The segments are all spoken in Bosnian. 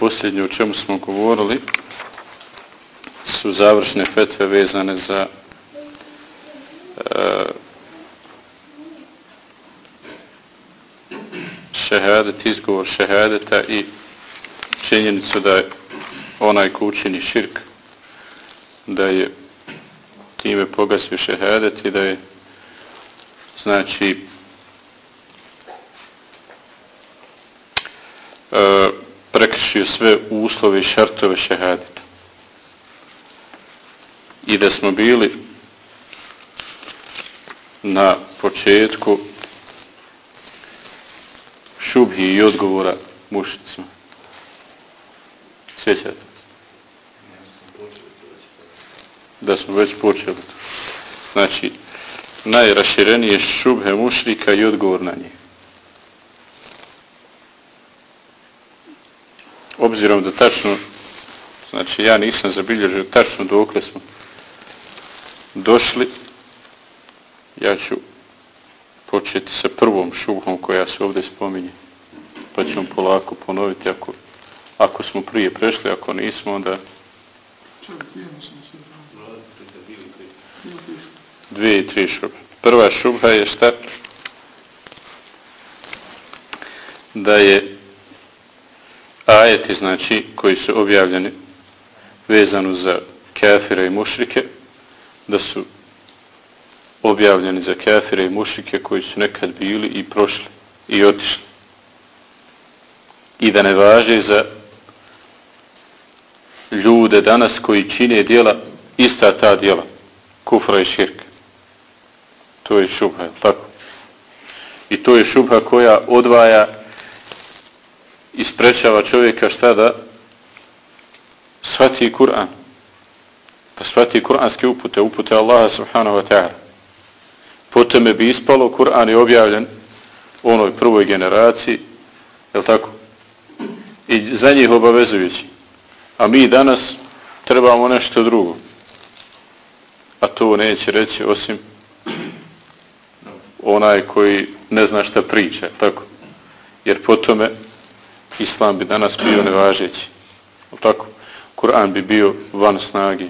posljednje o čemu smo govorili su završne fetve vezane za uh, šehadet, izgovor šehadeta i činjenicu da je onaj ko učini širk da je time pogasio šehadet i da je znači e, prekršio sve uslove i šartove šehadita. i da smo bili na početku šubhi i odgovora mušicima. Sjećate? Da smo već počeli. Znači, najraširenije šubhe mušrika i odgovor na njih. Obzirom da tačno, znači ja nisam zabilježio tačno dokle smo došli, ja ću početi sa prvom šubhom koja se ovdje spominje. Pa ćemo polako ponoviti ako, ako smo prije prešli, ako nismo, onda... Dvije i tri šubhe. Prva šubha je šta? Da je ajeti, znači, koji su objavljeni vezano za kafire i mušrike, da su objavljeni za kafire i mušike koji su nekad bili i prošli i otišli. I da ne važe za ljude danas koji čine dijela, ista ta dijela, kufra i širka. To je šubha, tako? I to je šubha koja odvaja isprečava čovjeka šta da shvati Kur'an. Da shvati kur'anske upute, upute Allaha subhanahu wa ta'ala. Potom bi ispalo Kur'an je objavljen u onoj prvoj generaciji je tako? I za njih obavezujući. A mi danas trebamo nešto drugo. A to neće reći osim onaj koji ne zna šta priča tako? Jer potom islam bi danas bio nevažeći. Tako? Kur'an bi bio van snagi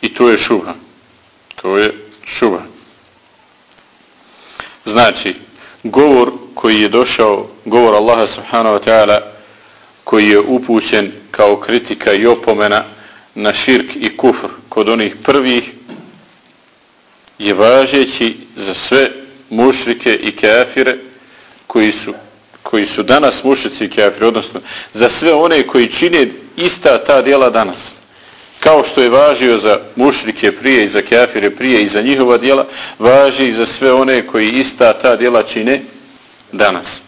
i to je šuha To je šuba. Znači, govor koji je došao, govor Allaha subhanahu wa ta'ala, koji je upućen kao kritika i opomena na širk i kufr kod onih prvih, je važeći za sve mušrike i kafire koji su, koji su danas mušici i kafiri, odnosno za sve one koji čine ista ta djela danas kao što je važio za mušrike prije i za kafire prije i za njihova djela, važi i za sve one koji ista ta djela čine danas.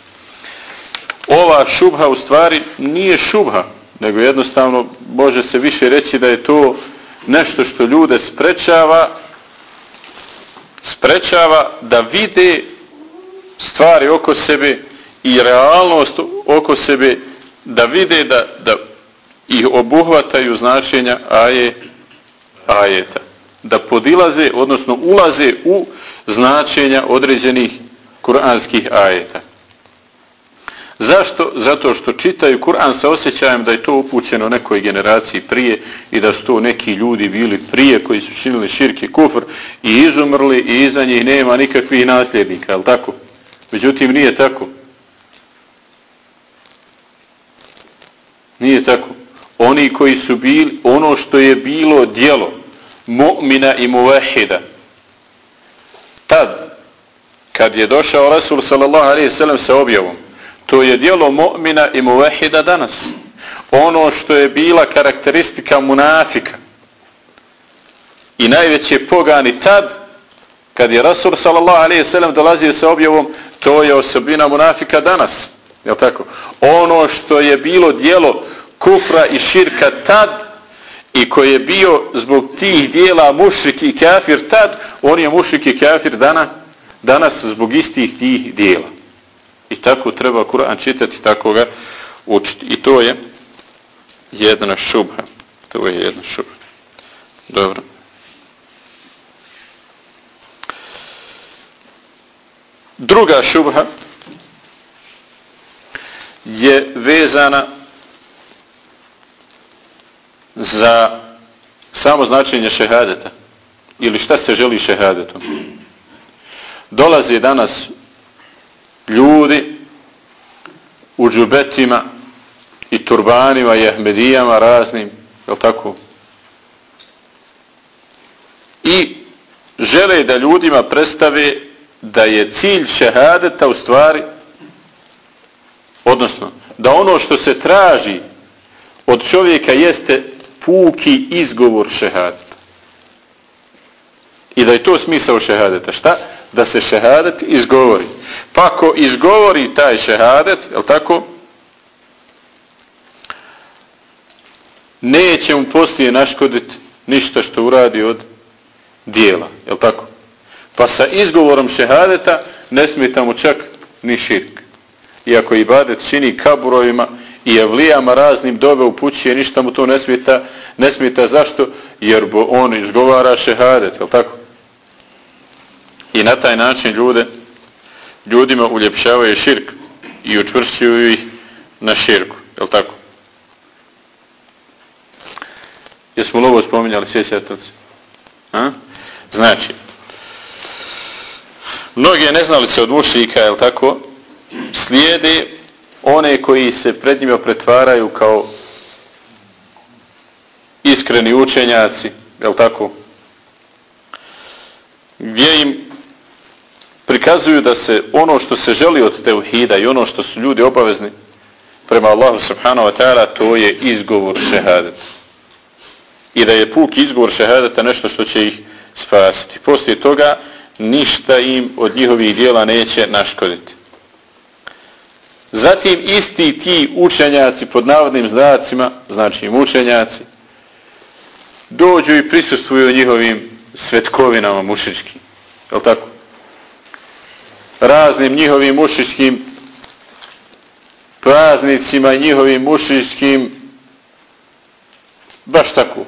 Ova šubha u stvari nije šubha, nego jednostavno može se više reći da je to nešto što ljude sprečava sprečava da vide stvari oko sebe i realnost oko sebe da vide da, da ih obuhvataju značenja aje, ajeta. Da podilaze, odnosno ulaze u značenja određenih kuranskih ajeta. Zašto? Zato što čitaju Kur'an sa osjećajem da je to upućeno nekoj generaciji prije i da su to neki ljudi bili prije koji su činili širki kufr i izumrli i iza njih nema nikakvih nasljednika, ali tako? Međutim, nije tako. Nije tako oni koji su bili ono što je bilo dijelo mu'mina i muvahida tad kad je došao Rasul sallallahu alaihi sallam sa objavom to je dijelo mu'mina i muvahida danas ono što je bila karakteristika munafika i najveće pogani tad kad je Rasul sallallahu alaihi sallam dolazio sa objavom to je osobina munafika danas je tako? ono što je bilo dijelo kufra i širka tad i koji je bio zbog tih dijela mušrik i kafir tad, on je mušrik i kafir dana, danas zbog istih tih dijela. I tako treba Kur'an čitati, tako ga učiti. I to je jedna šubha. To je jedna šubha. Dobro. Druga šubha je vezana za samo značenje šehadeta ili šta se želi šehadetom. Dolaze danas ljudi u džubetima i turbanima i ahmedijama raznim, je tako? I žele da ljudima predstave da je cilj šehadeta u stvari odnosno da ono što se traži od čovjeka jeste puki izgovor šehadeta. I da je to smisao šehadeta. Šta? Da se šehadet izgovori. Pa ako izgovori taj šehadet, je tako? Neće mu poslije naškoditi ništa što uradi od dijela. Je tako? Pa sa izgovorom šehadeta ne smije mu čak ni širk. Iako ibadet čini kaburovima i evlijama raznim dobe upućuje, ništa mu to ne smeta, ne smeta zašto? Jer bo on izgovara šehadet, je tako? I na taj način ljude, ljudima uljepšavaju širk i učvršćuju ih na širku, je tako? Jesmo li ovo spominjali, sjećate li se? A? Znači, mnoge neznalice od mušika, je tako, slijede one koji se pred njima pretvaraju kao iskreni učenjaci, je tako, gdje im prikazuju da se ono što se želi od teuhida i ono što su ljudi obavezni prema Allahu subhanahu wa ta'ala, to je izgovor šehadeta. I da je puk izgovor šehadeta nešto što će ih spasiti. Poslije toga ništa im od njihovih dijela neće naškoditi. Zatim isti ti učenjaci pod navodnim znacima, znači učenjaci, dođu i prisustuju njihovim svetkovinama mušičkim. Je li tako? Raznim njihovim mušičkim praznicima, njihovim mušičkim baš tako,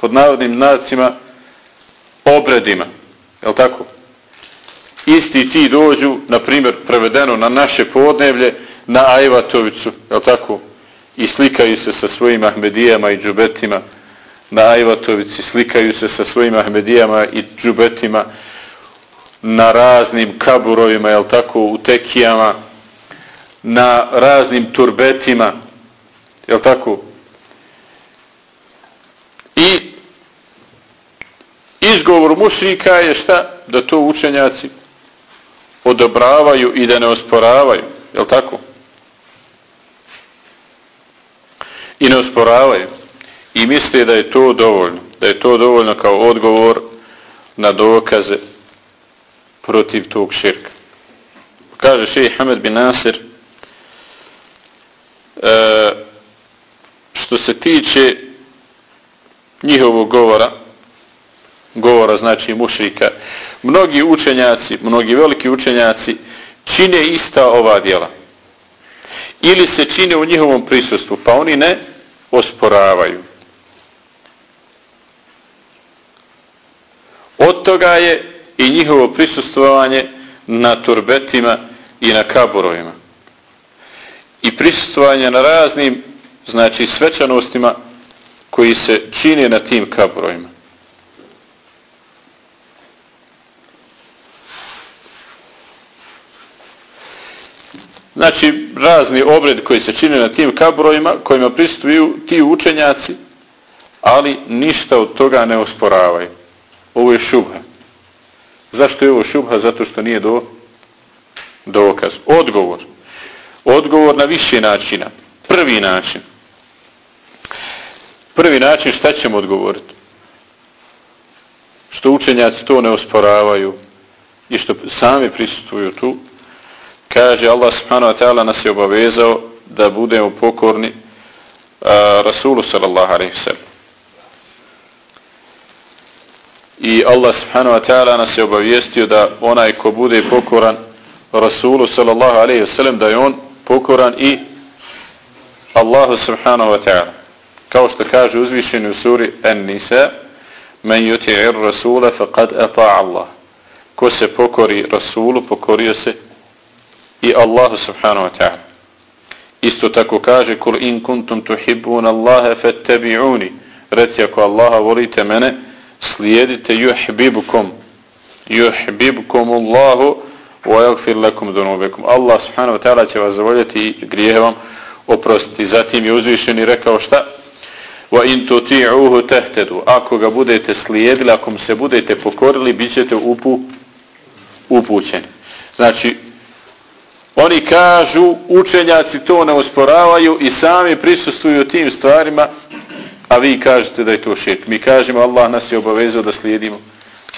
pod navodnim znacima, obredima. Je li tako? Isti ti dođu, na primjer, prevedeno na naše podnevlje, na Ajvatovicu, je tako? I slikaju se sa svojim Ahmedijama i džubetima na Ajvatovici, slikaju se sa svojim Ahmedijama i džubetima na raznim kaburovima, je tako? U tekijama, na raznim turbetima, je tako? I izgovor mušrika je šta? Da to učenjaci odobravaju i da ne osporavaju. Je tako? I ne osporavaju. I misle da je to dovoljno. Da je to dovoljno kao odgovor na dokaze protiv tog širka. Kaže šeji Hamed bin Nasir e, što se tiče njihovog govora govora znači mušrika mnogi učenjaci mnogi veliki učenjaci čine ista ova djela. Ili se čine u njihovom prisustvu pa oni ne osporavaju. Od toga je i njihovo prisustvovanje na turbetima i na kaborovima i prisustvovanje na raznim znači svečanostima koji se čine na tim kaborovima Znači, razni obred koji se čine na tim kabrojima, kojima pristupuju ti učenjaci, ali ništa od toga ne osporavaju. Ovo je šubha. Zašto je ovo šubha? Zato što nije do dokaz. Odgovor. Odgovor na više načina. Prvi način. Prvi način šta ćemo odgovoriti? Što učenjaci to ne osporavaju i što sami pristupuju tu, kaže Allah subhanahu wa ta'ala nas je obavezao da budemo pokorni a, Rasulu sallallahu alaihi sallam. I Allah subhanahu wa ta'ala nas je obavijestio da onaj ko bude pokoran Rasulu sallallahu alaihi sallam da je on pokoran i Allahu subhanahu wa ta'ala. Kao što kaže uzvišeni u suri An-Nisa men yuti'ir rasula faqad ata'a Allah. Ko se pokori Rasulu, pokorio se i Allahu subhanahu wa ta'ala. Isto tako kaže kul in kuntum tuhibbun Allaha fattabi'uni. Reci ako Allaha volite mene, slijedite yuhibbukum. Yuhibbukum Allahu wa yaghfir lakum dhunubakum. Allah subhanahu wa ta'ala će vas zavoljeti i grijehe vam oprostiti. Zatim je uzvišeni rekao šta? Wa in tuti'uhu tahtadu. Ako ga budete slijedili, ako se budete pokorili, bićete upu upućeni. Znači, Oni kažu, učenjaci to ne usporavaju i sami prisustuju tim stvarima, a vi kažete da je to širk. Mi kažemo, Allah nas je obavezao da slijedimo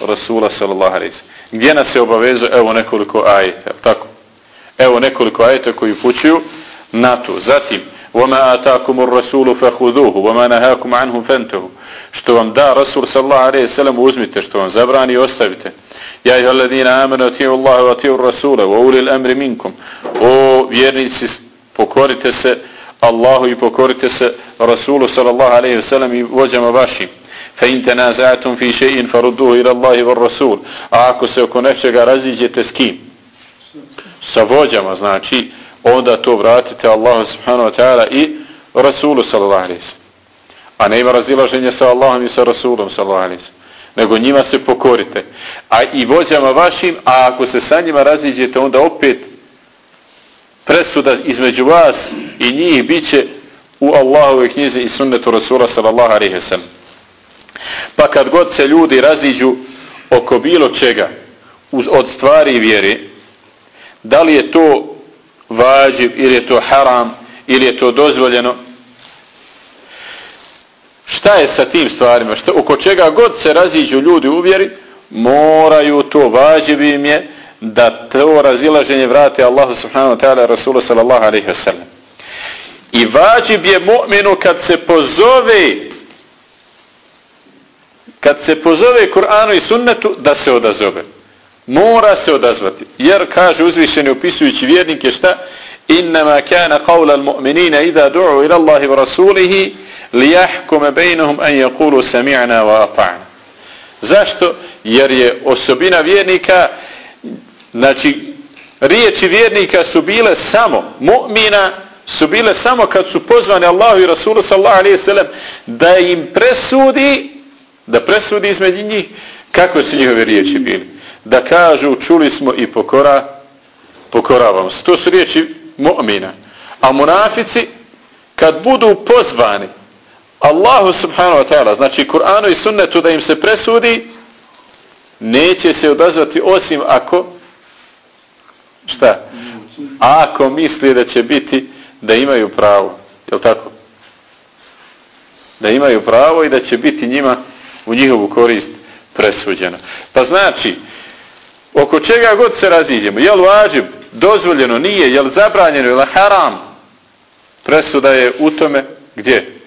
Rasula sallallahu alaihi Gdje nas je obavezao? Evo nekoliko ajeta, tako? Evo nekoliko ajeta koji pućuju na to. Zatim, وَمَا آتَاكُمُ الرَّسُولُ فَهُدُوهُ وَمَا نَهَاكُمْ عَنْهُ فَنْتَهُ Što vam da Rasul sallallahu alaihi sallam uzmite, što vam zabrani ostavite. Ja ih alladina amanu atiju Allahu atiju Rasula wa ulil amri minkum. O vjernici, pokorite se Allahu i pokorite se Rasulu sallallahu alaihi wa sellem i vođama vašim. Fa in tanaza'tum fi shay'in farudduhu ila Allahi wa Rasul. A ako se oko nečega raziđete s kim? Sa vođama, znači, onda to vratite Allahu subhanahu wa ta'ala i Rasulu sallallahu alaihi wa sellem. A nema razilaženja sa Allahom i sa Rasulom sallallahu alaihi wa sellem nego njima se pokorite. A i vođama vašim, a ako se sa njima raziđete, onda opet presuda između vas i njih bit će u Allahove knjize i sunnetu Rasula sallallahu alaihi wa sallam. Pa kad god se ljudi raziđu oko bilo čega uz, od stvari vjere, da li je to vađiv ili je to haram ili je to dozvoljeno, šta je sa tim stvarima, šta, oko čega god se raziđu ljudi u vjeri, moraju to, vađivi im je, da to razilaženje vrate Allahu subhanahu wa ta'ala Rasulu sallallahu alaihi wa sallam. I vađib je mu'minu kad se pozove kad se pozove Kur'anu i sunnetu da se odazove. Mora se odazvati. Jer kaže uzvišeni opisujući vjernike šta? Innama kana qawla al-mu'minina idha du'u ila Allahi wa rasulihi lijahkume bejnuhum an yakulu sami'na wa ata'na. Zašto? Jer je osobina vjernika, znači, riječi vjernika su bile samo, mu'mina su bile samo kad su pozvani Allahu i Rasulu sallahu alaihi sallam da im presudi, da presudi između njih, kako su njihove riječi bili. Da kažu, čuli smo i pokora, pokoravamo se. To su riječi mu'mina. A munafici, kad budu pozvani Allahu subhanahu wa ta'ala, znači Kur'anu i sunnetu da im se presudi, neće se odazvati osim ako, šta? Ako misli da će biti, da imaju pravo. Je li tako? Da imaju pravo i da će biti njima u njihovu korist presuđeno. Pa znači, oko čega god se raziđemo, je li vađib, dozvoljeno, nije, je li zabranjeno, je li haram, presuda je u tome, gdje?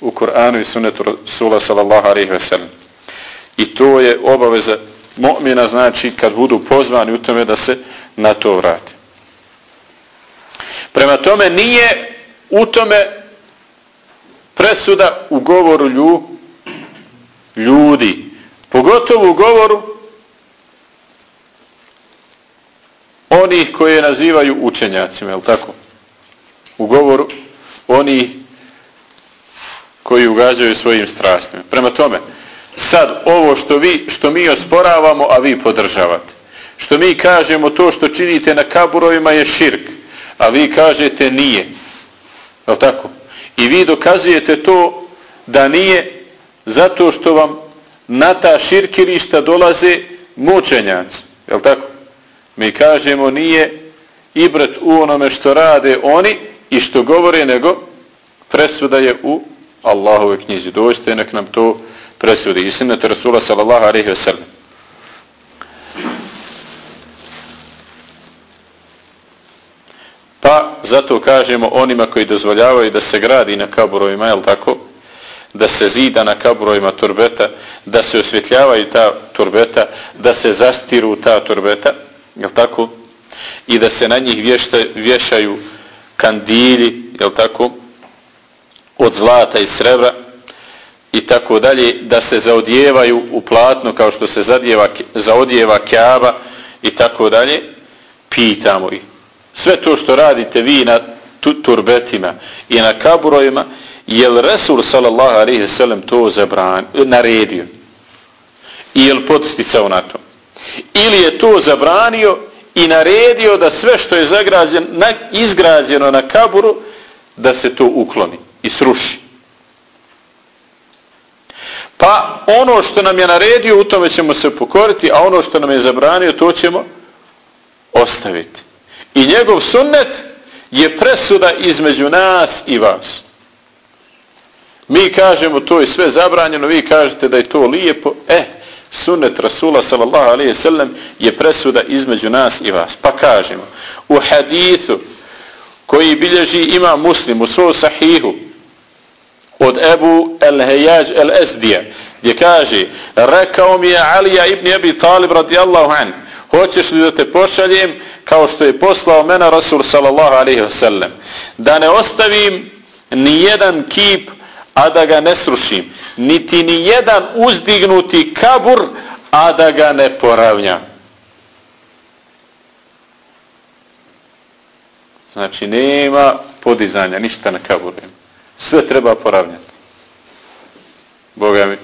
U Kur'anu i sunnetu Rasula sallallahu alaihi ve sellem. I to je obaveza mu'mina, znači kad budu pozvani u tome da se na to vrati. Prema tome nije u tome presuda u govoru lju, ljudi. Pogotovo u govoru onih koje nazivaju učenjacima, je tako? U govoru onih koji ugađaju svojim strastima. Prema tome, sad ovo što, vi, što mi osporavamo, a vi podržavate. Što mi kažemo to što činite na kaburovima je širk, a vi kažete nije. Je tako? I vi dokazujete to da nije zato što vam na ta širkirišta dolaze mučenjaci. Je tako? Mi kažemo nije ibrat u onome što rade oni i što govore, nego presuda je u Allahove knjizi. Dođite, nek nam to presudi. I sinnete Rasula sallallahu alaihi wa sallam. Pa zato kažemo onima koji dozvoljavaju da se gradi na kaburovima, je tako? Da se zida na kaburovima turbeta, da se osvjetljavaju ta turbeta, da se zastiru ta turbeta, je tako? I da se na njih vješta, vješaju kandilji, je tako? Od zlata i srebra i tako dalje, da se zaodjevaju u platno kao što se zadjeva, zaodjeva kjaba i tako dalje, pitamo ih. Sve to što radite vi na turbetima i na kaburojima, je li Resul sallallahu alaihi sallam to zabran, naredio? I je li podsticao na to? Ili je to zabranio i naredio da sve što je zagrađeno, na, izgrađeno na kaburu, da se to ukloni i sruši. Pa ono što nam je naredio, u tome ćemo se pokoriti, a ono što nam je zabranio, to ćemo ostaviti. I njegov sunnet je presuda između nas i vas. Mi kažemo to je sve zabranjeno, vi kažete da je to lijepo. E, sunnet Rasula sallallahu alaihi sallam je presuda između nas i vas. Pa kažemo, u hadithu koji bilježi ima muslim u svom sahihu od Ebu el-Hejaj El-Esdija gdje kaže, rekao mi je Alija ibn Abi Talib radijallahu an, hoćeš li da te pošaljem kao što je poslao mena Rasul sallallahu alaihi wasallam, da ne ostavim ni jedan kip, a da ga ne srušim, niti ni jedan uzdignuti kabur, a da ga ne poravnjam. Znači, nema podizanja, ništa na kaburima. Sve treba poravnjati. Boga mi,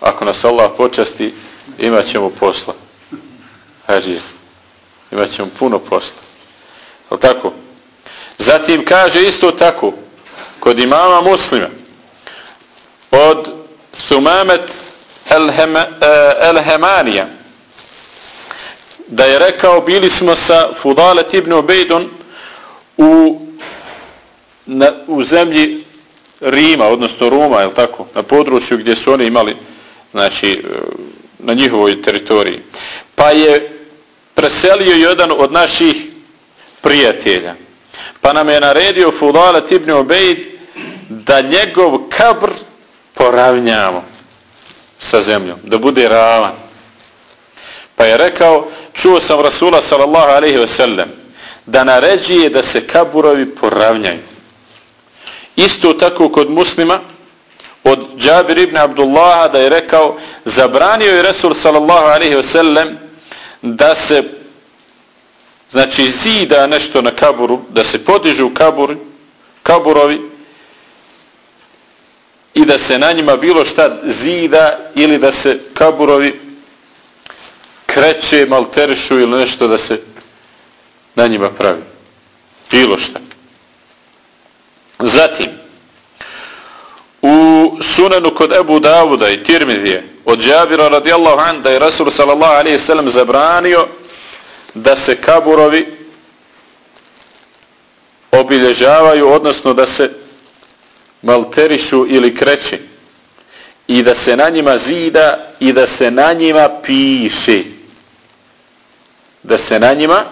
ako nas Allah počasti, imat ćemo posla. Hađi, imat ćemo puno posla. Ali tako? Zatim kaže isto tako, kod imama muslima, od Sumamet eh, Elhemanija, da je rekao, bili smo sa Fudalet ibn Ubejdon u, na, u zemlji Rima, odnosno Roma, je tako, na području gdje su oni imali, znači, e, na njihovoj teritoriji. Pa je preselio jedan od naših prijatelja. Pa nam je naredio Fudala Tibni Obejd da njegov kabr poravnjamo sa zemljom, da bude ravan. Pa je rekao, čuo sam Rasula sallallahu alaihi ve sellem, da naređuje da se kaburovi poravnjaju. Isto tako kod muslima, od Džabir ibn Abdullaha da je rekao, zabranio je Resul sallallahu alaihi ve sellem da se znači zida nešto na kaburu, da se podižu kabur, kaburovi i da se na njima bilo šta zida ili da se kaburovi kreće, malterišu ili nešto da se na njima pravi. Bilo šta. Zatim, u sunanu kod Ebu Davuda i Tirmidije od Džabira radijallahu an da je Rasul sallallahu alaihi sallam zabranio da se kaburovi obilježavaju, odnosno da se malterišu ili kreće i da se na njima zida i da se na njima piše. Da se na njima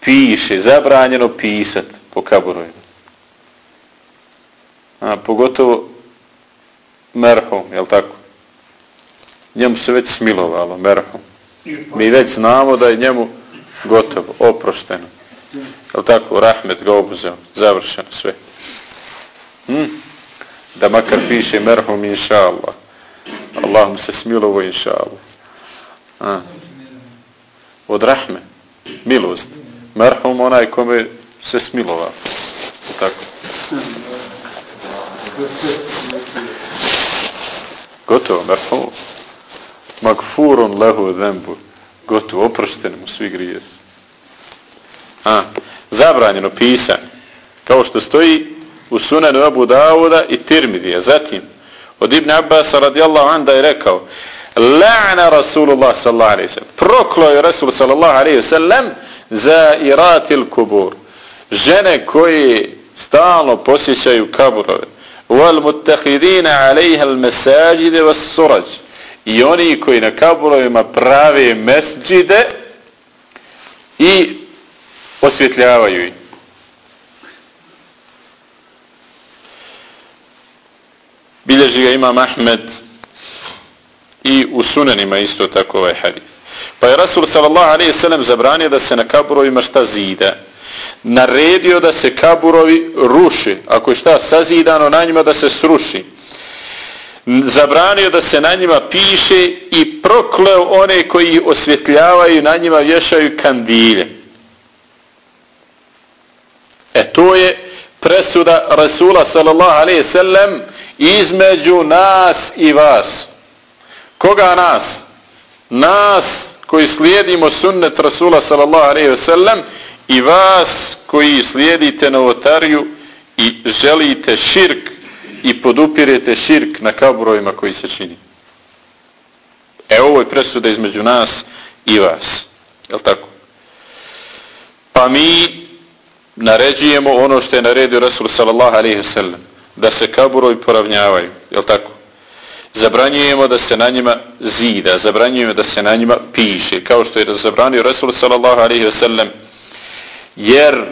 piše, zabranjeno pisat po kaburovima. A, pogotovo merhom, jel tako? Njemu se već smilovalo, merhom. Mi već znamo da je njemu gotovo, oprošteno. Jel tako? Rahmet ga obuzeo, završeno sve. Hm? Da makar piše merhom, inša Allah. Allah mu se smilovo, inša Allah. A. Od rahme, milost. Merhom onaj kome se smilovalo. Tako. Gotovo, merhamu. Magfurun lehu zembu. Gotovo, oprošteni mu svi grijesi. A, zabranjeno pisanje. Kao što stoji u sunanu Abu Dawuda i Tirmidija. Zatim, od Ibn Abbas radijallahu an da je rekao La'na Rasulullah sallallahu alaihi sallam. Proklo je Rasul sallallahu alaihi sallam za iratil kubur. Žene koje stalno posjećaju kaburove والمتخذين عليها المساجد والسرج i oni koji na kaburovima prave mesđide i osvjetljavaju ih. Bilježi ga imam Ahmed i u sunenima isto tako ovaj hadith. Pa je Rasul sallallahu alaihi sallam zabranio da se na kaburovima šta zida naredio da se kaburovi ruše, ako je šta sazidano na njima da se sruši. Zabranio da se na njima piše i prokleo one koji osvjetljavaju na njima vješaju kandilje. E to je presuda Rasula sallallahu alaihi sallam između nas i vas. Koga nas? Nas koji slijedimo sunnet Rasula sallallahu alaihi sallam i vas koji slijedite novotariju i želite širk i podupirete širk na kaburovima koji se čini. E ovo je presuda između nas i vas. Je tako? Pa mi naređujemo ono što je naredio Rasul sallallahu alaihi sallam. Da se kaburovi poravnjavaju. Je tako? Zabranjujemo da se na njima zida. Zabranjujemo da se na njima piše. Kao što je zabranio Rasul sallallahu alaihi sallam. Jer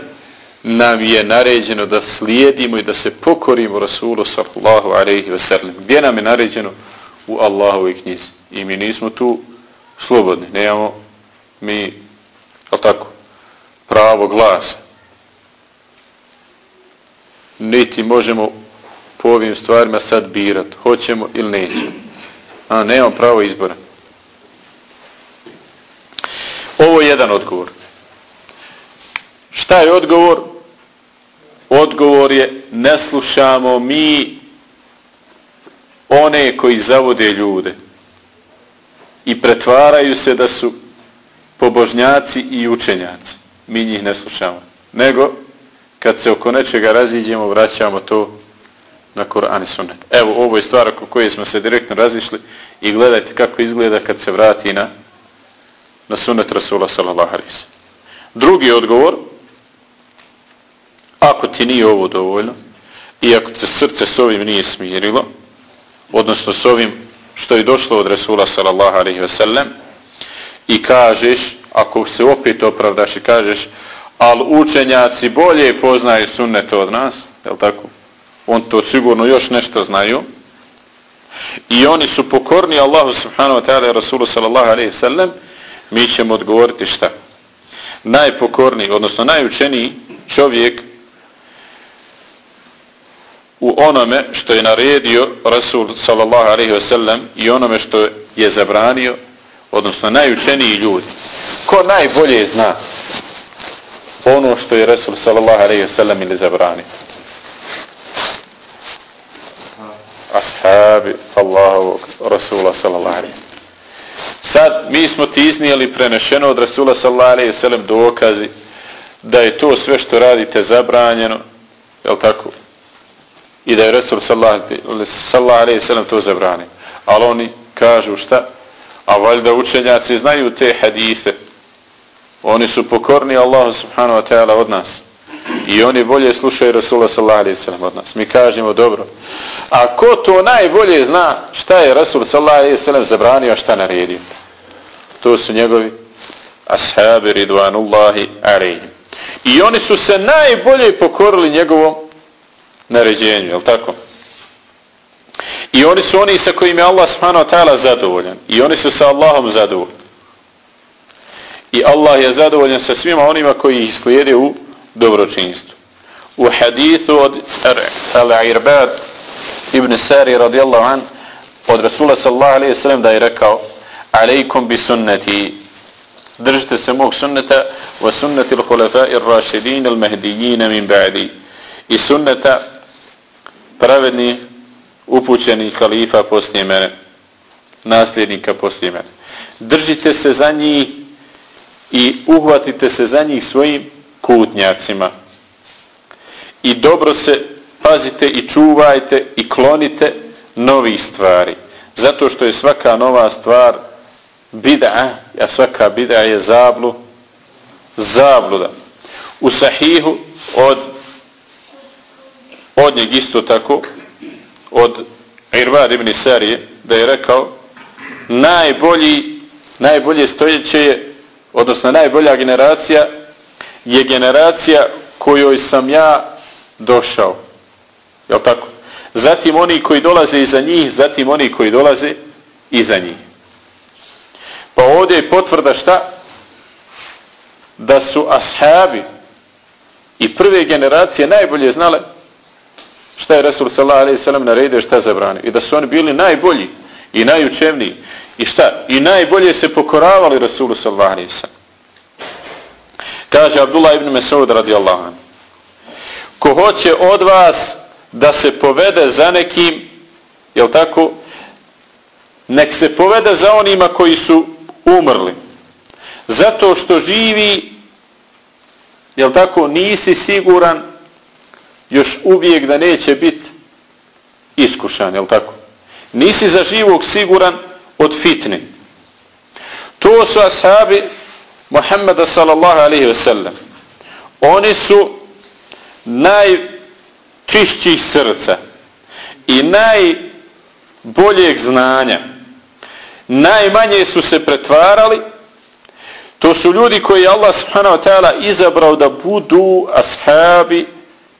nam je naređeno da slijedimo i da se pokorimo Rasulu sallallahu alaihi wasallam. Gdje nam je naređeno? U Allahovoj knjizi. I mi nismo tu slobodni. Nemamo mi, ali tako? pravo glasa. Niti možemo po ovim stvarima sad birat. Hoćemo ili nećemo. A nemamo pravo izbora. Ovo je jedan odgovor. Šta je odgovor? Odgovor je ne slušamo mi one koji zavode ljude i pretvaraju se da su pobožnjaci i učenjaci mi njih ne slušamo. Nego, kad se oko nečega raziđemo, vraćamo to na Koran i Sunnet. Evo, ovo je stvar oko koje smo se direktno razišli i gledajte kako izgleda kad se vrati na, na Sunnet Rasula sallallahu alaihi Drugi odgovor, ako ti nije ovo dovoljno i ako te srce s ovim nije smirilo, odnosno s ovim što je došlo od Rasula sallallahu alaihi sellem i kažeš ako se opet opravdaš i kažeš ali učenjaci bolje poznaju sunnet od nas, je tako? On to sigurno još nešto znaju. I oni su pokorni Allahu subhanahu wa ta'ala i Rasulu sallallahu alaihi sallam, mi ćemo odgovoriti šta? Najpokorniji, odnosno najučeniji čovjek u onome što je naredio Rasul sallallahu alaihi ve sellem i onome što je zabranio, odnosno najučeniji ljudi ko najbolje zna ono što je Resul sallallahu alaihi sallam ili zabranio? Ashabi Allahovog Rasula sallallahu alaihi Sad mi smo ti iznijeli prenešeno od Rasula sallallahu alaihi sellem dokazi da je to sve što radite zabranjeno, je tako? I da je Resul sallallahu alaihi sallam to zabrani. Ali oni kažu šta? A valjda učenjaci znaju te hadise Oni su pokorni Allahu subhanahu wa ta'ala od nas. I oni bolje slušaju Rasula sallallahu alaihi sallam od nas. Mi kažemo dobro. A ko to najbolje zna šta je Rasul sallallahu alaihi sallam zabranio, a šta naredio? To su njegovi ashabi ridvanullahi alaihi. I oni su se najbolje pokorili njegovom naređenju, je tako? I oni su oni sa kojim je Allah subhanahu wa ta'ala zadovoljan. I oni su sa Allahom zadovoljni i Allah je zadovoljan sa svima onima koji ih slijede u dobročinstvu. U hadithu od Al-Irbad ibn Sari radijallahu an od Rasula sallallahu alaihi sallam da je rekao Alejkum bi sunnati držite se mog sunneta wa sunnati l-hulafai r-rašidin al-mahdijina min ba'di i sunneta pravedni upućeni kalifa poslije mene nasljednika poslije mene držite se za njih i uhvatite se za njih svojim kutnjacima. I dobro se pazite i čuvajte i klonite novih stvari. Zato što je svaka nova stvar bid'a, a svaka bid'a je zablu, zabluda. U sahihu od od njeg isto tako od Irvad ibn Sarije da je rekao najbolji najbolje stojeće je odnosno najbolja generacija je generacija kojoj sam ja došao. Je tako? Zatim oni koji dolaze iza njih, zatim oni koji dolaze iza njih. Pa ovdje je potvrda šta? Da su ashabi i prve generacije najbolje znale šta je Resul sallallahu alejhi ve sellem naredio šta zabranio. I da su oni bili najbolji i najučevniji I šta? I najbolje se pokoravali Resulu sallallahu alejhi ve sellem Kaže Abdullah ibn Mesud radijallahu anhu. ko hoće od vas da se povede za nekim, jel tako, nek se povede za onima koji su umrli. Zato što živi, jel tako, nisi siguran još uvijek da neće biti iskušan, jel tako? Nisi za živog siguran od fitne. To su ashabi Muhammeda sallallahu alaihi ve sellem. Oni su najčišćih srca i najboljeg znanja. Najmanje su se pretvarali. To su ljudi koji Allah subhanahu wa ta'ala izabrao da budu ashabi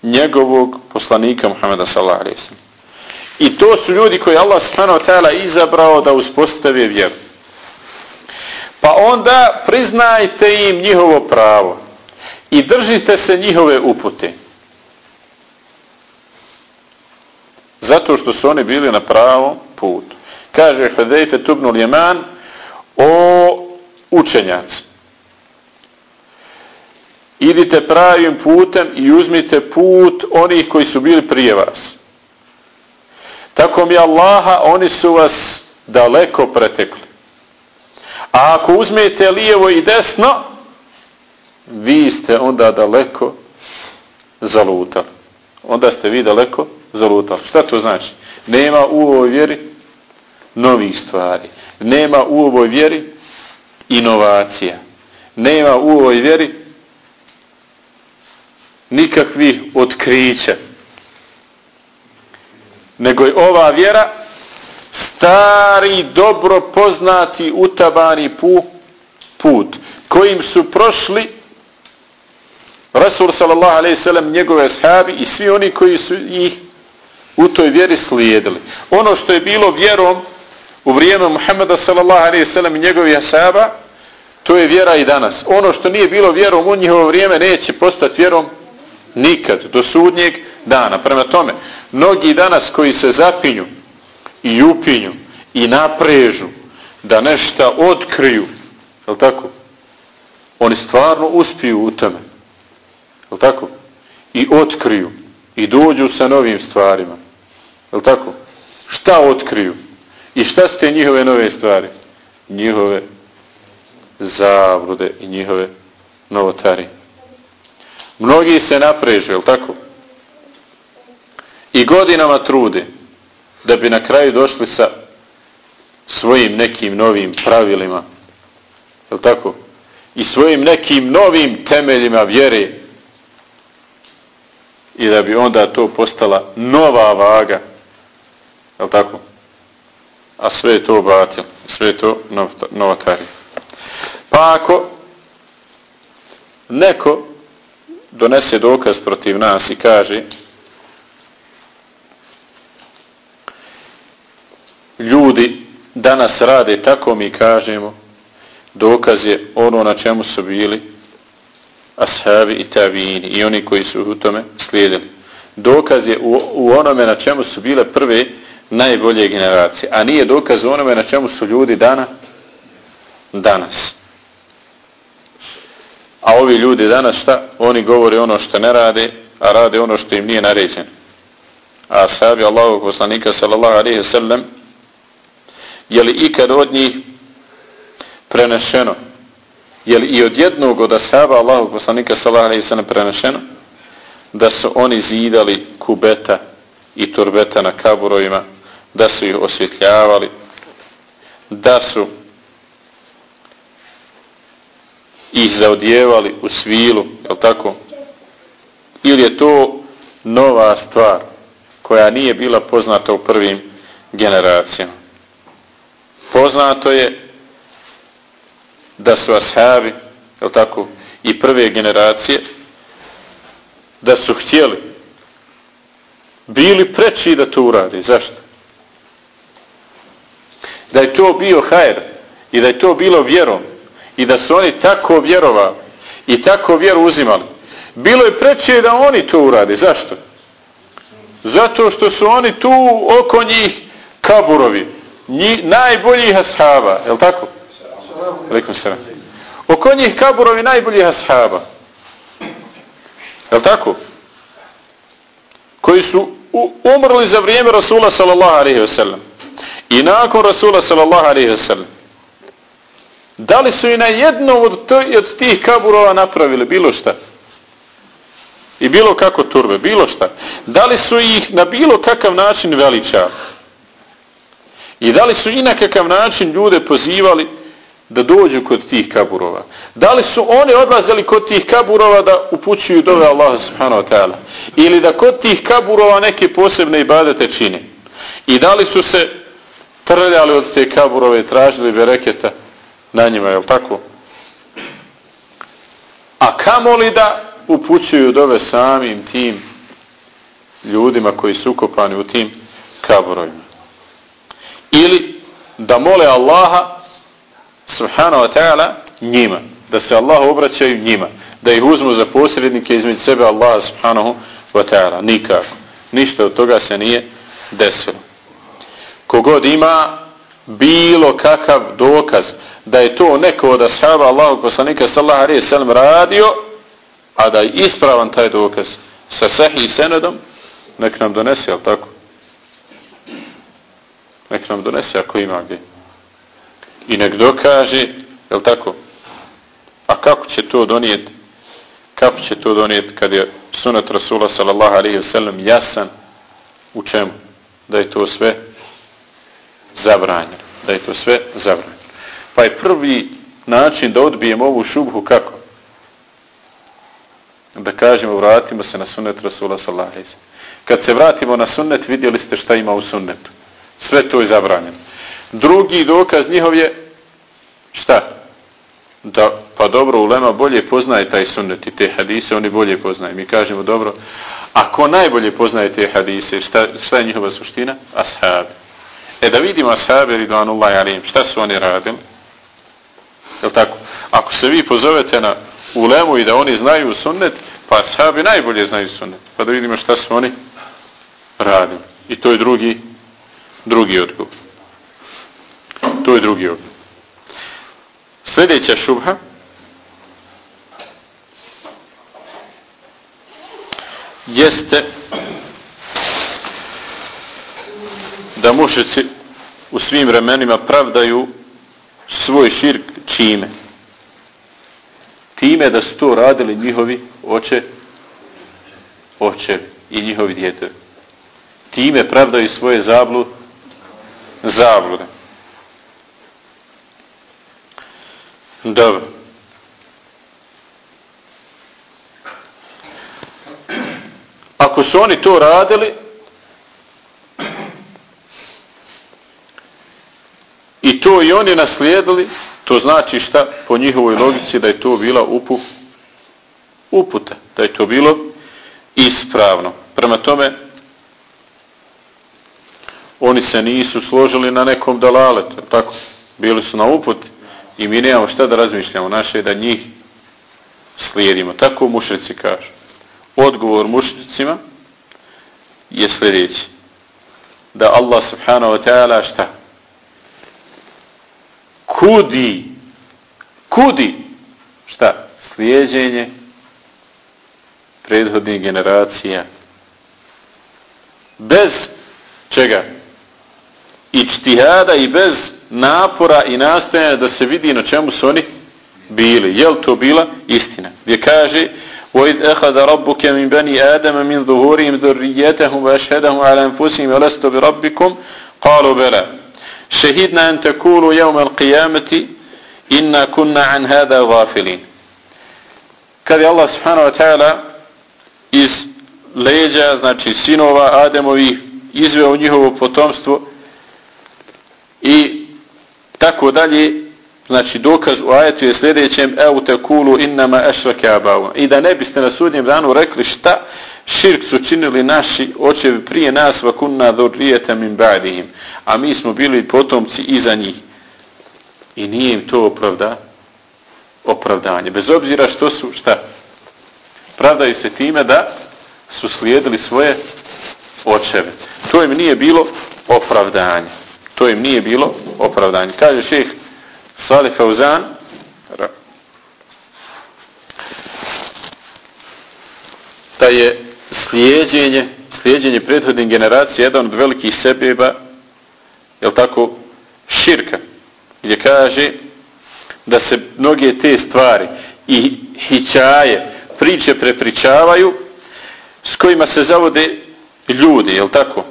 njegovog poslanika Muhammeda sallallahu alaihi ve sellem. I to su ljudi koji Allah subhanahu wa ta'ala izabrao da uspostave vjeru. Pa onda priznajte im njihovo pravo i držite se njihove upute. Zato što su oni bili na pravom putu. Kaže Hadejte Tubnul Jeman o učenjaci. Idite pravim putem i uzmite put onih koji su bili prije vas. Tako mi Allaha, oni su vas daleko pretekli. A ako uzmete lijevo i desno, vi ste onda daleko zalutali. Onda ste vi daleko zalutali. Šta to znači? Nema u ovoj vjeri novih stvari. Nema u ovoj vjeri inovacija. Nema u ovoj vjeri nikakvih otkrića. Nego je ova vjera stari, dobro poznati, utabani pu, put kojim su prošli Rasul sallallahu alaihi sallam njegove ashabi i svi oni koji su ih u toj vjeri slijedili. Ono što je bilo vjerom u vrijeme Muhammeda sallallahu alaihi sallam i njegovih ashaba to je vjera i danas. Ono što nije bilo vjerom u njihovo vrijeme neće postati vjerom nikad, do sudnjeg dana. Prema tome, mnogi danas koji se zapinju i upinju i naprežu da nešto otkriju, je tako? Oni stvarno uspiju u tome, je tako? I otkriju i dođu sa novim stvarima, je tako? Šta otkriju? I šta ste njihove nove stvari? Njihove zavrude i njihove novotarije. Mnogi se napreže, je tako? I godinama trude da bi na kraju došli sa svojim nekim novim pravilima, je tako? I svojim nekim novim temeljima vjere i da bi onda to postala nova vaga, je tako? A sve je to batil, sve je to novotari. Pa ako neko donese dokaz protiv nas i kaže ljudi danas rade tako mi kažemo dokaz je ono na čemu su bili ashabi i tabini i oni koji su u tome slijedili. Dokaz je u, u onome na čemu su bile prve najbolje generacije a nije dokaz u onome na čemu su ljudi dana danas a ovi ljudi danas šta? oni govore ono što ne rade a rade ono što im nije naređeno. A sahabi Allahu poslanika sallallahu alaihi sallam je li ikad od njih prenešeno? Je li i od jednog od ashaba Allahu poslanika sallallahu alaihi sallam prenešeno? Da su oni zidali kubeta i turbeta na kaburovima da su ih osvjetljavali da su ih zaodjevali u svilu je tako ili je to nova stvar koja nije bila poznata u prvim generacijama poznato je da su ashabi, je tako, i prve generacije, da su htjeli, bili preći da to uradi. Zašto? Da je to bio hajr i da je to bilo vjerom i da su oni tako vjerovali i tako vjeru uzimali. Bilo je preče da oni to urade. Zašto? Zato što su oni tu oko njih kaburovi, njih, najboljih ashaba, je li tako? Alikum se Oko njih kaburovi najboljih ashaba. Je li tako? koji su umrli za vrijeme Rasula sallallahu alaihi wasallam i nakon Rasula sallallahu alaihi wasallam da li su i na jednom od, od tih kaburova napravili bilo šta i bilo kako turbe, bilo šta da li su ih na bilo kakav način veličali i da li su i na kakav način ljude pozivali da dođu kod tih kaburova. Da li su oni odlazili kod tih kaburova da upućuju dove Allaha subhanahu wa ta'ala? Ili da kod tih kaburova neke posebne ibadete čine? I da li su se trljali od te kaburove i tražili bereketa na njima, je li tako? A kamo li da upućuju dove samim tim ljudima koji su ukopani u tim kaburovima? Ili da mole Allaha subhanahu wa ta'ala njima. Da se Allah obraćaju njima. Da ih uzmu za posrednike između sebe Allaha subhanahu wa ta'ala. Nikako. Ništa od toga se nije desilo. Kogod ima bilo kakav dokaz da je to neko od ashaba Allahu poslanika sallallahu alaihi sallam radio, a da je ispravan taj dokaz sa sahih senedom, nek nam donese, jel tako? Nek nam donese ako ima gdje i nek dokaže, je tako? A kako će to donijeti? Kako će to donijeti kad je sunat Rasula sallallahu alaihi wa jasan u čemu? Da je to sve zabranjeno. Da je to sve zabranjeno. Pa je prvi način da odbijemo ovu šubhu kako? Da kažemo vratimo se na sunnet Rasula sallallahu alejhi. Kad se vratimo na sunnet vidjeli ste šta ima u sunnetu. Sve to je zabranjeno. Drugi dokaz njihov je šta? Da, pa dobro, ulema bolje poznaje taj sunnet i te hadise, oni bolje poznaju. Mi kažemo dobro, ako najbolje poznaje te hadise, šta, šta je njihova suština? Ashabi. E da vidimo ashabi, ridvanullahi alim, šta su oni radili? Jel tako? Ako se vi pozovete na ulemu i da oni znaju sunnet, pa sahabi najbolje znaju sunnet. Pa da vidimo šta su oni radili. I to je drugi, drugi odgovor. To je drugi odgovor. Sljedeća šubha jeste da mušici u svim vremenima pravdaju svoj širk čime? Time da su to radili njihovi oče, oče i njihovi djete. Time pravdaju svoje zablu, zablude. Dobro. Ako su oni to radili i to i oni naslijedili, to znači šta po njihovoj logici da je to bila upu, uputa, da je to bilo ispravno. Prema tome, oni se nisu složili na nekom dalaletu, tako, bili su na uputi. I mi nemamo šta da razmišljamo naše da njih slijedimo. Tako mušrici kažu. Odgovor mušricima je sljedeći. Da Allah subhanahu wa ta'ala šta? Kudi kudi šta? Slijedženje prethodnih generacija bez čega? I čtihada i bez napora i nastojanja da se vidi na čemu su oni bili. Je to bila istina? Gdje kaže وَإِذْ أَخَذَ رَبُّكَ مِنْ بَنِي آدَمَ مِنْ ظُهُورِهِمْ ذُرِّيَّتَهُمْ وَأَشْهَدَهُمْ عَلَى أَنفُسِهِمْ وَلَسْتُ بِرَبِّكُمْ قَالُوا بَلَى شهدنا أن تقولوا يوم القيامة إنا كنا عن هذا غافلين كذي الله سبحانه وتعالى إذ ليجا значи sinova адемови izveo њихово потомство и тако даље znači dokaz u ајету je sljedećem е утакулу innama ашрака abavu. I da ne biste na sudnjem danu rekli šta, širk su činili naši očevi prije nas vakunna дурријета мин ba'dihim a mi smo bili potomci iza njih. I nije im to opravda opravdanje. Bez obzira što su šta pravdaju se time da su slijedili svoje očeve. To im nije bilo opravdanje. To im nije bilo opravdanje. Kaže šeh Salih Fauzan da je slijedjenje slijedjenje prethodnih generacija jedan od velikih sebeba, jel tako, širka, gdje kaže da se mnoge te stvari i hićaje, priče prepričavaju s kojima se zavode ljudi, jel tako?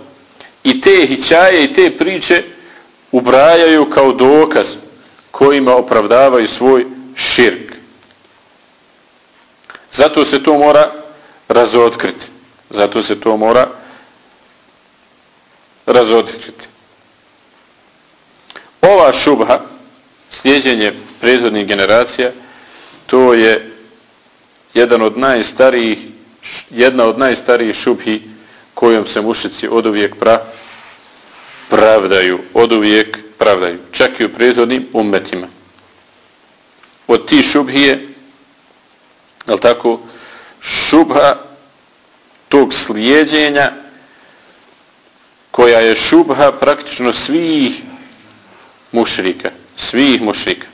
I te hićaje i te priče ubrajaju kao dokaz kojima opravdavaju svoj širk. Zato se to mora razotkriti. Zato se to mora razotkriti. Šubha, slijedjenje prethodnih generacija, to je jedan od najstarijih, jedna od najstarijih šubhi kojom se mušici od uvijek pra, pravdaju, od uvijek pravdaju, čak i u prethodnim umetima. Od ti šubhije, je tako, šubha tog slijedjenja koja je šubha praktično svih mušrika, svih mušrika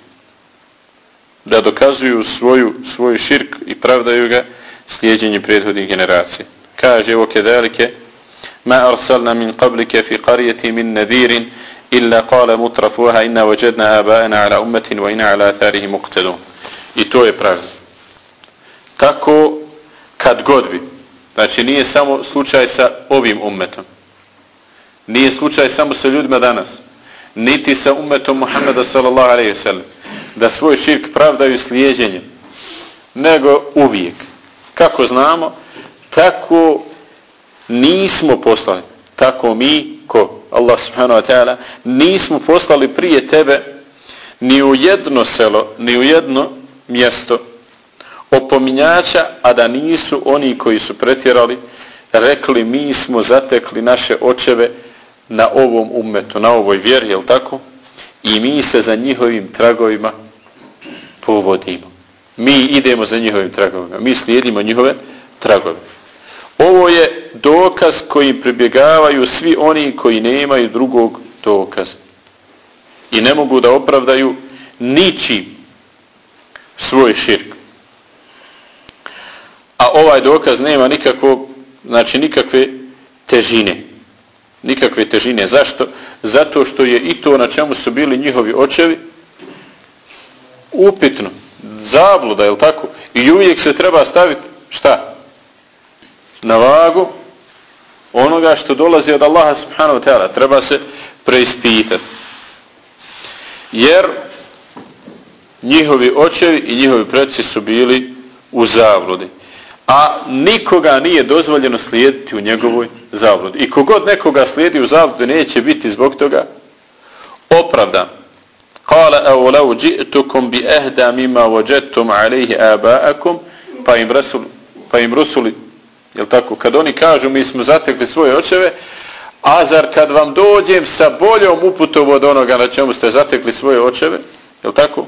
da dokazuju svoju, svoj širk i pravdaju ga slijedjenjem prethodnih generacija. Kaže evo kedalike ma arsalna min qablike fi qarijeti min nadirin illa qala mutrafuha inna vajedna abaena ala ummetin wa inna ala atharihi muqtadun. I to je pravda. Tako kad god bi, znači nije samo slučaj sa ovim ummetom, nije slučaj samo sa ljudima danas, niti sa ummetom Muhammeda sallallahu alaihi wa sallam, da svoj širk pravdaju slijedjenjem, nego uvijek. Kako znamo, tako nismo poslali, tako mi, ko Allah subhanahu wa ta'ala, nismo poslali prije tebe ni u jedno selo, ni u jedno mjesto opominjača, a da nisu oni koji su pretjerali, rekli mi smo zatekli naše očeve na ovom umetu, na ovoj vjeri, je tako? I mi se za njihovim tragovima povodimo. Mi idemo za njihovim tragovima. Mi slijedimo njihove tragove. Ovo je dokaz koji pribjegavaju svi oni koji nemaju drugog dokaza. I ne mogu da opravdaju ničim svoj širk. A ovaj dokaz nema nikakvog, znači nikakve težine. Nikakve težine. Zašto? Zato što je i to na čemu su bili njihovi očevi, upitno, zabluda, je tako? I uvijek se treba staviti, šta? Na vagu onoga što dolazi od Allaha subhanahu wa ta'ala. Treba se preispitati. Jer njihovi očevi i njihovi predci su bili u zabludi. A nikoga nije dozvoljeno slijediti u njegovoj zabludi. I kogod nekoga slijedi u zabludi neće biti zbog toga opravdan. Kale evo ji'tukum bi ehda mima vođetum alaihi aba'akum pa im, rasul, pa im rusuli jel tako, kad oni kažu mi smo zatekli svoje očeve a zar kad vam dođem sa boljom uputom od onoga na čemu ste zatekli svoje očeve jel tako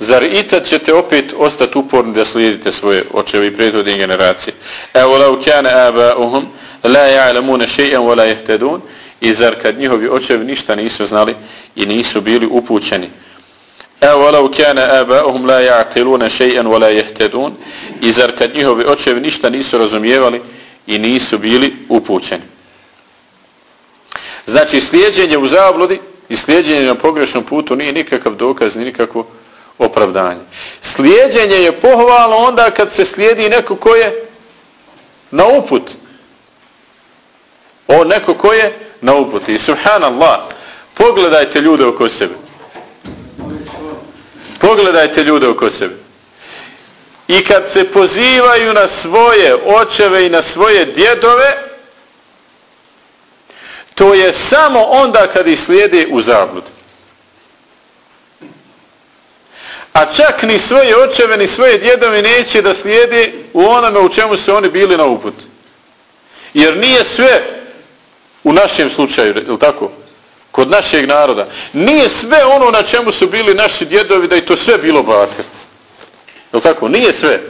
zar i tad ćete opet ostati uporni da slijedite svoje očeve i prethodne generacije evo lau kjane aba'uhum la ya'lamuna shay'an wa la yahtadun i zar kad njihovi očevi ništa nisu znali i nisu bili upućeni. E, a lau kana aba'uhum la ya'qiluna shay'an wa la yahtadun. I zar kad njihovi očevi ništa nisu razumijevali i nisu bili upućeni. Znači slijedeње u zabludi i slijedeње na pogrešnom putu nije nikakav dokaz, ni nikakvo opravdanje. slijedeње je pohvalno onda kad se slijedi neko ko je na uput. O neko ko je na uputi. I subhanallah, Pogledajte ljude oko sebe. Pogledajte ljude oko sebe. I kad se pozivaju na svoje očeve i na svoje djedove, to je samo onda kad ih slijede u zabludu. A čak ni svoje očeve ni svoje djedove neće da slijede u onome u čemu su oni bili na uput. Jer nije sve u našem slučaju, je tako? kod našeg naroda. Nije sve ono na čemu su bili naši djedovi da je to sve bilo batel. Je tako? Nije sve.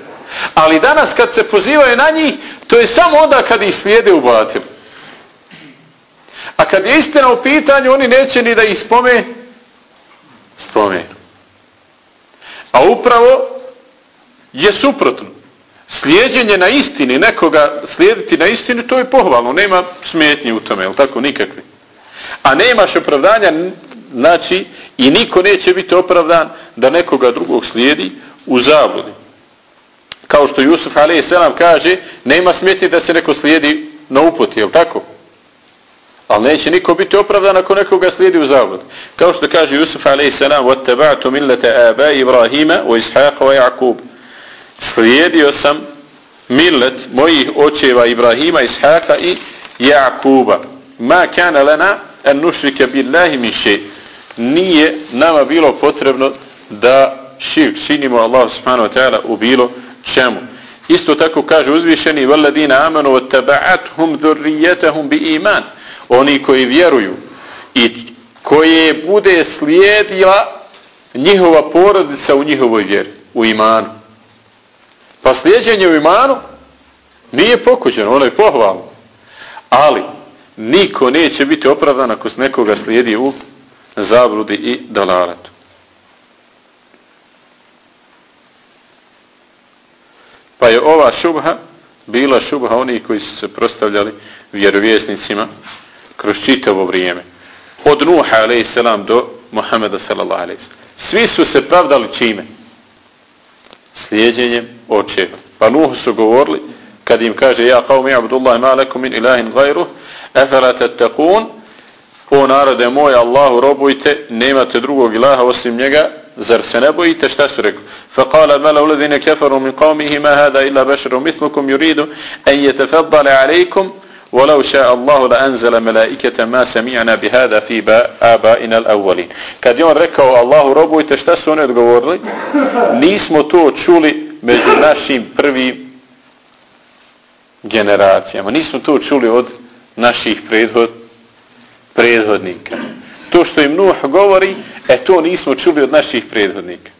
Ali danas kad se pozivaju na njih, to je samo onda kad ih slijede u batel. A kad je istina u pitanju, oni neće ni da ih spome, spome. A upravo je suprotno slijedjenje na istini, nekoga slijediti na istini, to je pohvalno, nema smetnje u tome, jel tako, nikakvi. A nemaš opravdanja, znači, i niko neće biti opravdan da nekoga drugog slijedi u zabludi. Kao što Jusuf a.s. kaže, nema smetnje da se neko slijedi na uputi, jel tako? Ali neće niko biti opravdan ako nekoga slijedi u zavod. Kao što kaže Jusuf a.s. وَتَّبَعْتُ مِلَّةَ آبَا إِبْرَاهِيمَ وَإِسْحَاقَ وَيَعْكُوبَ slijedio sam millet mojih očeva Ibrahima, Ishaka i Jakuba. Ma kana lana an nushrika billahi min shay. Nije nama bilo potrebno da širk činimo Allahu subhanahu wa ta'ala u bilo čemu. Isto tako kaže uzvišeni veladina amanu wa taba'athum dhurriyyatahum bi iman. Oni koji vjeruju i koje bude slijedila njihova porodica u njihovoj vjeri, u imanu. Pa slijedjenje u imanu nije pokuđeno, ono je pohvalno. Ali niko neće biti opravdan ako s nekoga slijedi u zabludi i dalalatu. Pa je ova šubha bila šubha onih koji su se prostavljali vjerovjesnicima kroz čitavo vrijeme. Od Nuha a.s. do Muhammeda s.a.s. Svi su se pravdali čime? Slijedjenjem očeva. Pa Nuhu su govorili, kad im kaže, ja kao mi abdullah ma lekum min ilahin gajruh, efela tettakun, o narode moj, Allahu robujte, nemate drugog ilaha osim njega, zar se ne bojite, šta su rekli? فقال الملأ الذين كفروا من قومه ما هذا إلا بشر مثلكم يريد أن يتفضل عليكم ولو شاء الله لأنزل ملائكة ما سمعنا بهذا في آبائنا الأولين kad je on rekao Allahu robujte šta su oni odgovorili nismo to čuli među našim prvim generacijama nismo to čuli od naših predhod, predhodnika to što im Nuh govori e to nismo čuli od naših predhodnika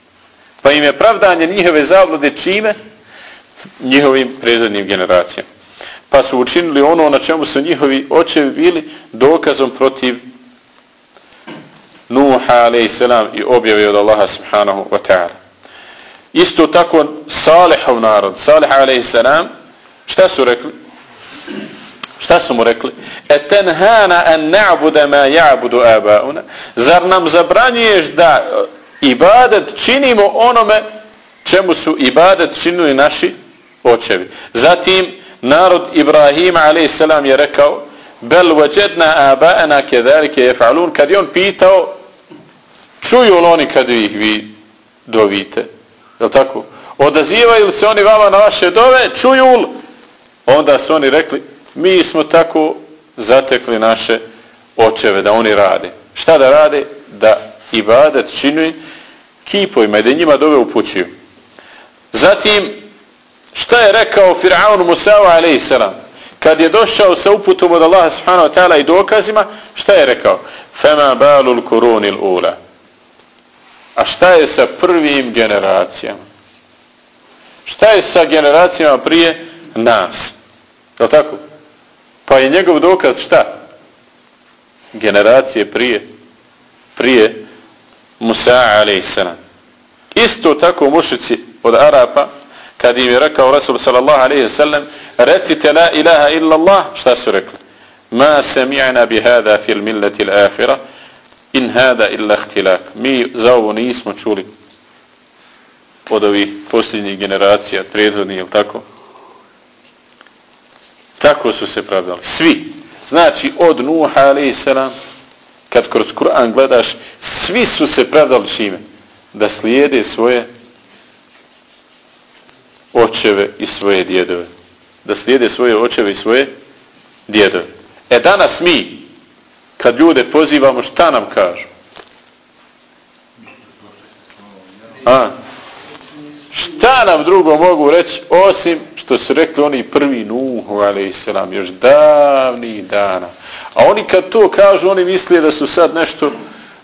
pa im je pravdanje njihove zavlode čime njihovim predhodnim generacijama pa su učinili ono na čemu su njihovi očevi bili dokazom protiv Nuha a.s. i objave od Allaha subhanahu wa ta'ala. Isto tako Salihov narod, Salih a.s. šta su rekli? Šta su mu rekli? Etenhana an na'buda ma ja'budu abauna. Zar nam zabranjuješ da e, ibadet činimo onome čemu su ibadet činili naši očevi. Zatim narod Ibrahima a.s. je rekao bel vajedna aba'ana kedalike jefa'alun kad je on pitao čuju li oni kad ih vi dovite je tako? odazivaju se oni vama na vaše dove čuju li onda su oni rekli mi smo tako zatekli naše očeve da oni rade šta da rade? da ibadet činuje kipovima i da njima dove upućuju zatim Šta je rekao Fir'aun Musa'u a.s. Kad je došao sa uputom od Allaha subhanahu wa ta'ala i dokazima, šta je rekao? Fema balul kurunil ula. A šta je sa prvim generacijama? Šta je sa generacijama prije nas? Je tako? Pa je njegov dokaz šta? Generacije prije prije Musa a.s. Isto tako mušici od Arapa kad im je rekao Rasul sallallahu alaihi sallam recite la ilaha illa Allah šta su rekli? Ma sami'na bi hada fil millati al-akhirah in hada illa ihtilak mi za ovo nismo čuli od ovih posljednjih generacija prethodnih ili tako? Tako su se pravdali. Svi. Znači od Nuha alaihi sallam kad kroz Kur'an gledaš svi su se pravdali čime? Da slijede svoje očeve i svoje djedove. Da slijede svoje očeve i svoje djedove. E danas mi, kad ljude pozivamo, šta nam kažu? A? Šta nam drugo mogu reći, osim što su rekli oni prvi Nuhu, ali selam, još davni dana. A oni kad to kažu, oni misle da su sad nešto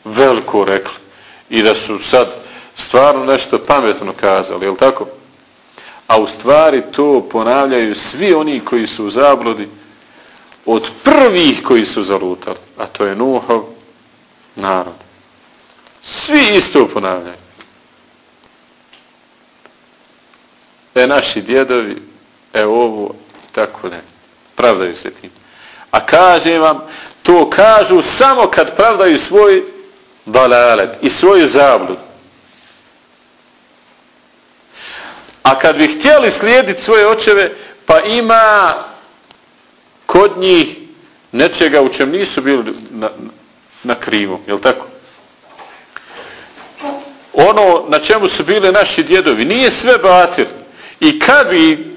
veliko rekli. I da su sad stvarno nešto pametno kazali, je tako? A u stvari to ponavljaju svi oni koji su u zabludi od prvih koji su zalutali, a to je Nuhov narod. Svi isto ponavljaju. e naši djedovi, e ovo, tako ne. Pravdaju se tim. A kažem vam, to kažu samo kad pravdaju svoj dalalet i svoju zabludu. A kad bi htjeli slijediti svoje očeve, pa ima kod njih nečega u čem nisu bili na, na krivu, je tako? Ono na čemu su bili naši djedovi, nije sve batir. I kad bi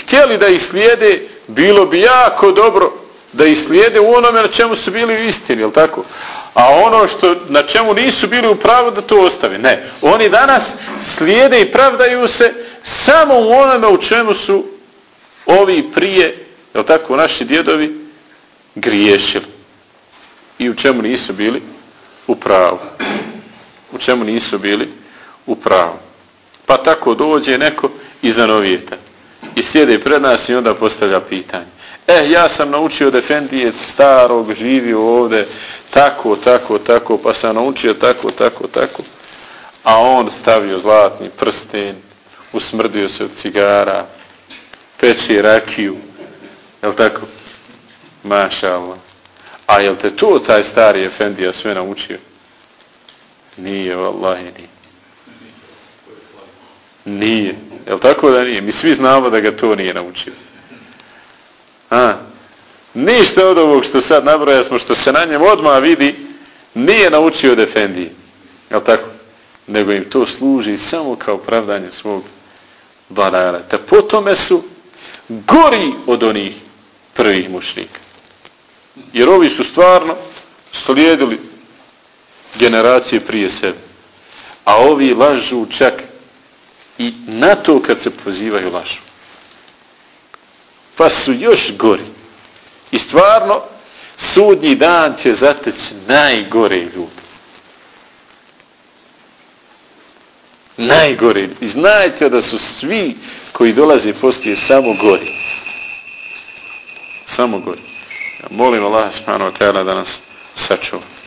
htjeli da ih slijede, bilo bi jako dobro da ih slijede u onome na čemu su bili u istini, je tako? A ono što na čemu nisu bili u pravu da to ostave. Ne. Oni danas slijede i pravdaju se samo u onome u čemu su ovi prije, je tako, naši djedovi griješili. I u čemu nisu bili u pravu. U čemu nisu bili u pravu. Pa tako dođe neko iza novijeta. I sjede pred nas i onda postavlja pitanje. Eh, ja sam naučio defendije starog, živio ovde, tako, tako, tako, pa sam naučio tako, tako, tako. A on stavio zlatni prsten, usmrdio se od cigara, peči rakiju, jel tako? Maša Allah. A jel te to taj stari Efendija sve naučio? Nije, vallahi, nije. Nije. Jel tako da nije? Mi svi znamo da ga to nije naučio. A, ništa od ovog što sad nabroja smo, što se na njem odmah vidi, nije naučio od Efendije. Jel tako? Nego im to služi samo kao pravdanje svog banara. Te potome su gori od onih prvih mušnika. Jer ovi su stvarno slijedili generacije prije sebe. A ovi lažu čak i na to kad se pozivaju lažu. Pa su još gori. I stvarno sudnji dan će zateći najgore ljudi. Najgore. I znajte da su svi koji dolaze poslije samo gori. Samo gori. Ja molim Allah subhanahu wa ta'ala da nas sačuva.